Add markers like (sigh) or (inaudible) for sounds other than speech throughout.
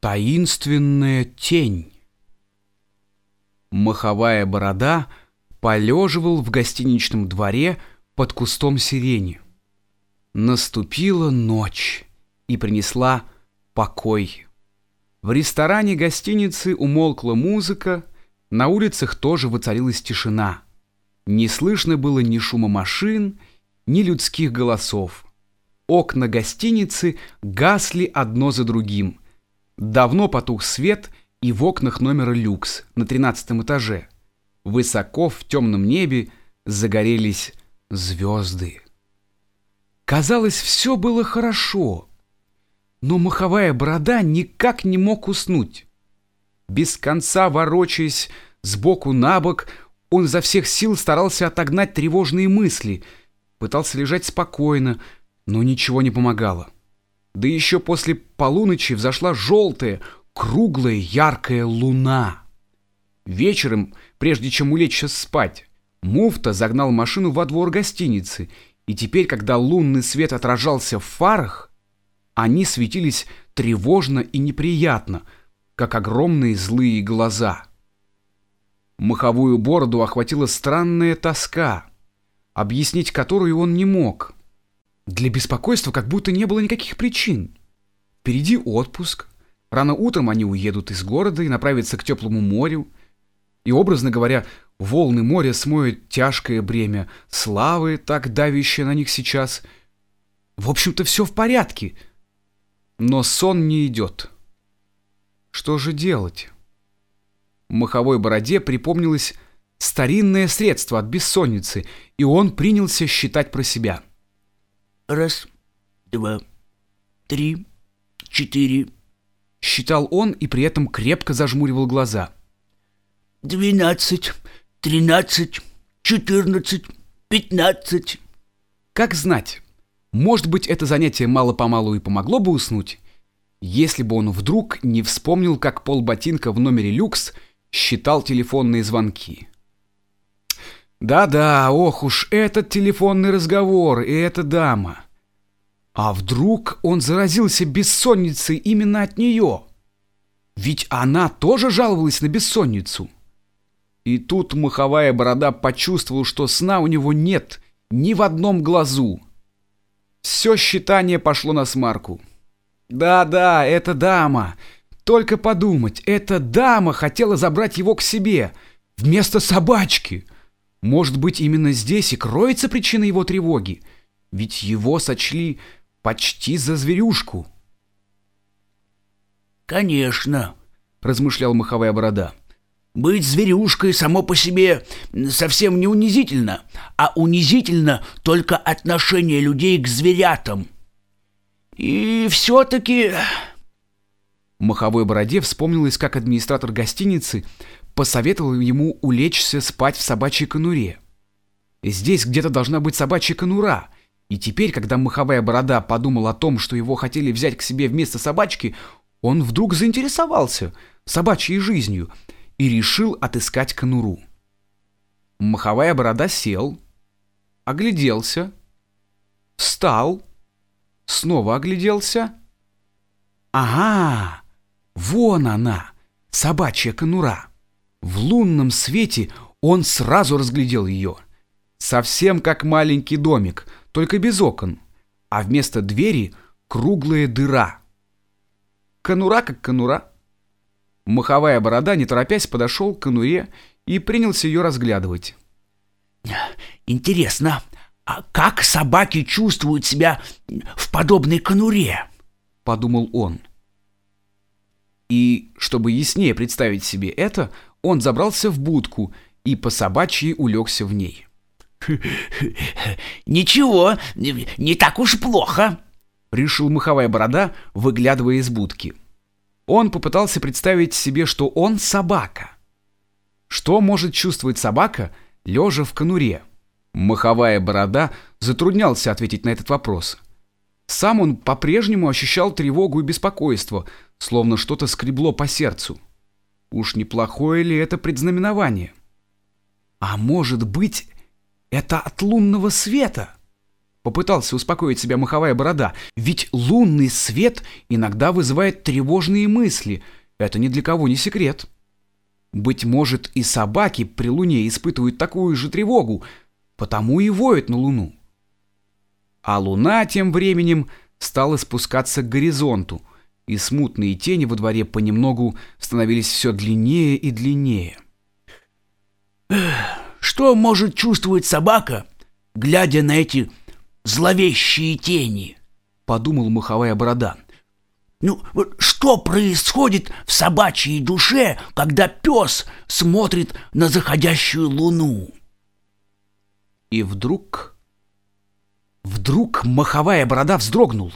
Таинственная тень. Маховая борода полеживал в гостиничном дворе под кустом сирени. Наступила ночь и принесла покой. В ресторане гостиницы умолкла музыка, на улицах тоже воцарилась тишина. Не слышно было ни шума машин, ни людских голосов. Окна гостиницы гасли одно за другим. Давно потух свет и в окнах номера люкс на тринадцатом этаже. Высоко в темном небе загорелись звезды. Казалось, все было хорошо, но маховая борода никак не мог уснуть. Без конца ворочаясь сбоку на бок, он изо всех сил старался отогнать тревожные мысли, пытался лежать спокойно, но ничего не помогало. Да еще после полуночи взошла желтая, круглая, яркая луна. Вечером, прежде чем улечься спать, муфта загнал машину во двор гостиницы, и теперь, когда лунный свет отражался в фарах, они светились тревожно и неприятно, как огромные злые глаза. Маховую бороду охватила странная тоска, объяснить которую он не мог. Для беспокойства как будто не было никаких причин. Впереди отпуск. Рано утром они уедут из города и направятся к теплому морю. И, образно говоря, волны моря смоют тяжкое бремя славы, так давящее на них сейчас. В общем-то, все в порядке. Но сон не идет. Что же делать? Маховой бороде припомнилось старинное средство от бессонницы, и он принялся считать про себя. Раз, два, три, четыре. Считал он и при этом крепко зажмуривал глаза. Двенадцать, тринадцать, четырнадцать, пятнадцать. Как знать, может быть, это занятие мало-помалу и помогло бы уснуть, если бы он вдруг не вспомнил, как полботинка в номере люкс считал телефонные звонки. Да-да, ох уж этот телефонный разговор и эта дама. А вдруг он заразился бессонницей именно от нее? Ведь она тоже жаловалась на бессонницу. И тут маховая борода почувствовал, что сна у него нет ни в одном глазу. Все считание пошло на смарку. Да-да, эта дама. Только подумать, эта дама хотела забрать его к себе вместо собачки — может быть, именно здесь и кроется причина его тревоги? Ведь его сочли почти за зверюшку. «Конечно», — размышлял маховая борода. «Быть зверюшкой само по себе совсем не унизительно, а унизительно только отношение людей к зверятам. И все-таки...» Маховой бороде вспомнилось, как администратор гостиницы посоветовал ему улечься спать в собачьей конуре. Здесь где-то должна быть собачья конура, и теперь, когда маховая борода подумал о том, что его хотели взять к себе вместо собачки, он вдруг заинтересовался собачьей жизнью и решил отыскать конуру. Маховая борода сел, огляделся, встал, снова огляделся. Ага, вон она, собачья конура. В лунном свете он сразу разглядел ее. Совсем как маленький домик, только без окон, а вместо двери круглая дыра. Конура как конура. Маховая борода, не торопясь, подошел к конуре и принялся ее разглядывать. «Интересно, а как собаки чувствуют себя в подобной конуре?» — подумал он. И, чтобы яснее представить себе это, он забрался в будку и по собачьи улегся в ней. (laughs) «Ничего, не так уж плохо», — решил маховая борода, выглядывая из будки. Он попытался представить себе, что он собака. Что может чувствовать собака, лежа в конуре? Маховая борода затруднялся ответить на этот вопрос. Сам он по-прежнему ощущал тревогу и беспокойство, словно что-то скребло по сердцу. Уж неплохое ли это предзнаменование? А может быть, это от лунного света? Попытался успокоить себя маховая борода. Ведь лунный свет иногда вызывает тревожные мысли. Это ни для кого не секрет. Быть может, и собаки при луне испытывают такую же тревогу, потому и воют на луну. А луна тем временем стала спускаться к горизонту, и смутные тени во дворе понемногу становились все длиннее и длиннее. Что может чувствовать собака, глядя на эти зловещие тени, подумал маховая борода. Ну, что происходит в собачьей душе, когда пес смотрит на заходящую луну? И вдруг... Вдруг маховая борода вздрогнул.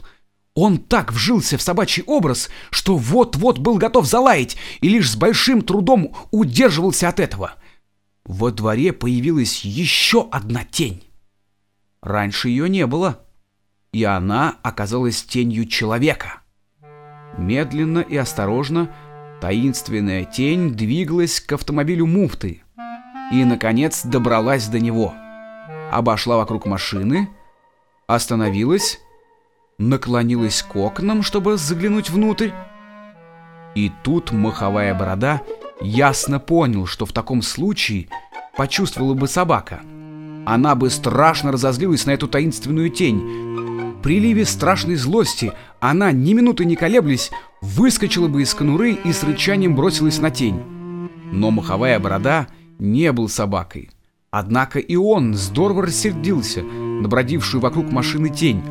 Он так вжился в собачий образ, что вот-вот был готов залаять и лишь с большим трудом удерживался от этого. Во дворе появилась еще одна тень. Раньше ее не было, и она оказалась тенью человека. Медленно и осторожно таинственная тень двигалась к автомобилю муфты и, наконец, добралась до него. Обошла вокруг машины, остановилась, наклонилась к окнам, чтобы заглянуть внутрь. И тут маховая борода ясно понял, что в таком случае почувствовала бы собака — она бы страшно разозлилась на эту таинственную тень. В приливе страшной злости она, ни минуты не колеблясь, выскочила бы из конуры и с рычанием бросилась на тень. Но маховая борода не был собакой. Однако и он здорово рассердился на бродившую вокруг машины тень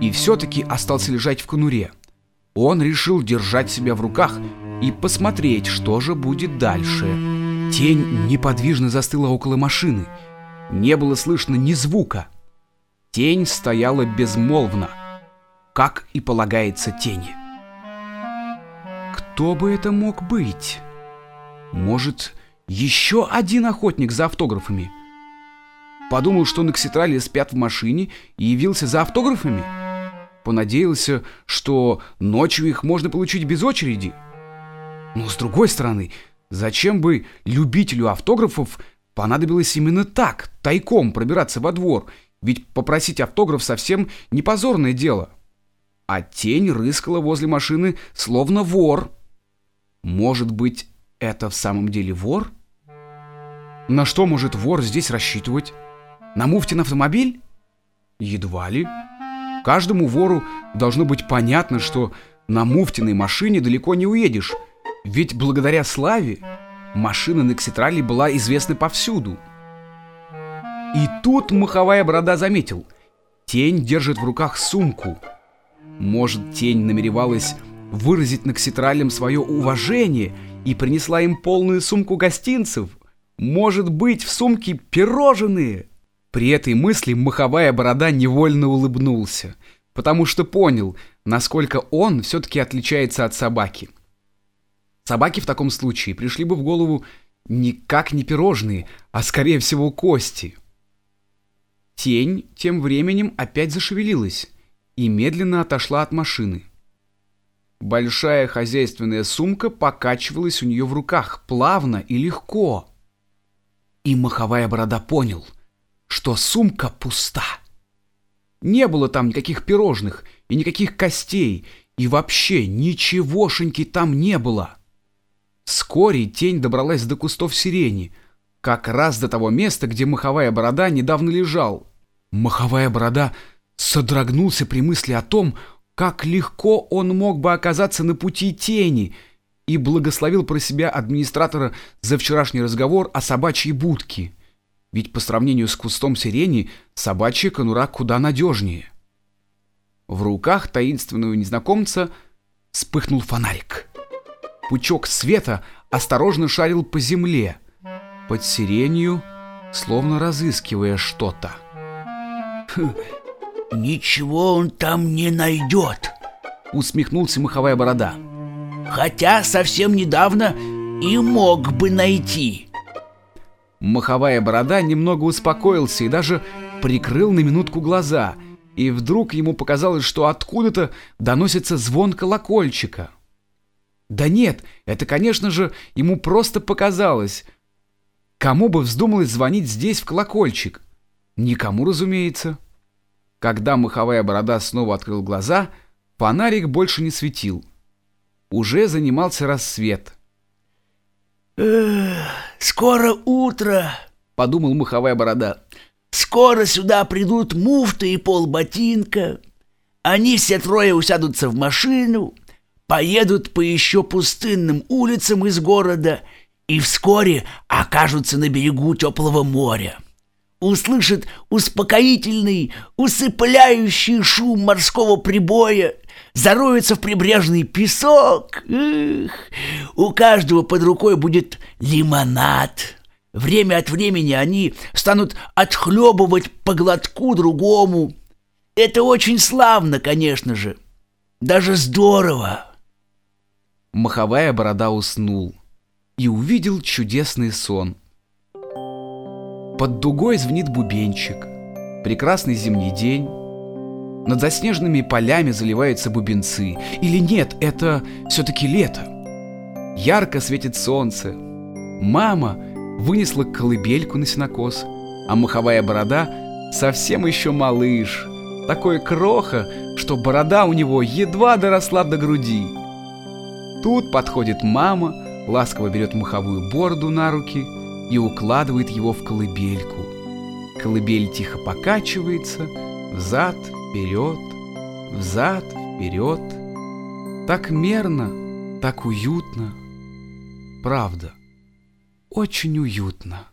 и все-таки остался лежать в конуре. Он решил держать себя в руках и посмотреть, что же будет дальше. Тень неподвижно застыла около машины — не было слышно ни звука. Тень стояла безмолвно, как и полагается тени. Кто бы это мог быть? Может, еще один охотник за автографами? Подумал, что на Кситрале спят в машине и явился за автографами? Понадеялся, что ночью их можно получить без очереди? Но с другой стороны, зачем бы любителю автографов Понадобилось именно так, тайком пробираться во двор, ведь попросить автограф совсем не позорное дело. А тень рыскала возле машины, словно вор. Может быть, это в самом деле вор? На что может вор здесь рассчитывать? На Муфтин автомобиль? Едва ли. Каждому вору должно быть понятно, что на Муфтиной машине далеко не уедешь, ведь благодаря славе Машина на Кситрале была известна повсюду. И тут маховая борода заметил. Тень держит в руках сумку. Может, тень намеревалась выразить на Кситралем свое уважение и принесла им полную сумку гостинцев? Может быть, в сумке пирожные? При этой мысли маховая борода невольно улыбнулся, потому что понял, насколько он все-таки отличается от собаки. Собаки в таком случае пришли бы в голову никак не пирожные, а скорее всего кости. Тень тем временем опять зашевелилась и медленно отошла от машины. Большая хозяйственная сумка покачивалась у нее в руках, плавно и легко. И маховая борода понял, что сумка пуста. Не было там никаких пирожных и никаких костей, и вообще ничегошеньки там не было. Вскоре тень добралась до кустов сирени, как раз до того места, где маховая борода недавно лежал. Маховая борода содрогнулся при мысли о том, как легко он мог бы оказаться на пути тени, и благословил про себя администратора за вчерашний разговор о собачьей будке. Ведь по сравнению с кустом сирени собачья конура куда надежнее. В руках таинственного незнакомца вспыхнул фонарик пучок света осторожно шарил по земле, под сиренью, словно разыскивая что-то. Хм, «Ничего он там не найдет», — усмехнулся маховая борода. «Хотя совсем недавно и мог бы найти». Маховая борода немного успокоился и даже прикрыл на минутку глаза, и вдруг ему показалось, что откуда-то доносится звон колокольчика — да нет, это, конечно же, ему просто показалось. Кому бы вздумалось звонить здесь в колокольчик? Никому, разумеется. Когда маховая борода снова открыл глаза, фонарик больше не светил. Уже занимался рассвет. «Эх, скоро утро», — подумал маховая борода. «Скоро сюда придут муфта и полботинка. Они все трое усядутся в машину, поедут по еще пустынным улицам из города и вскоре окажутся на берегу теплого моря. Услышат успокоительный, усыпляющий шум морского прибоя, зароются в прибрежный песок. Эх, у каждого под рукой будет лимонад. Время от времени они станут отхлебывать по глотку другому. Это очень славно, конечно же. Даже здорово. Маховая борода уснул и увидел чудесный сон. Под дугой звенит бубенчик. Прекрасный зимний день. Над заснеженными полями заливаются бубенцы. Или нет, это все-таки лето. Ярко светит солнце. Мама вынесла колыбельку на сенокос, а маховая борода совсем еще малыш. Такой кроха, что борода у него едва доросла до груди. Тут подходит мама, ласково берет маховую бороду на руки и укладывает его в колыбельку. Колыбель тихо покачивается, взад, вперед, взад, вперед. Так мерно, так уютно. Правда, очень уютно.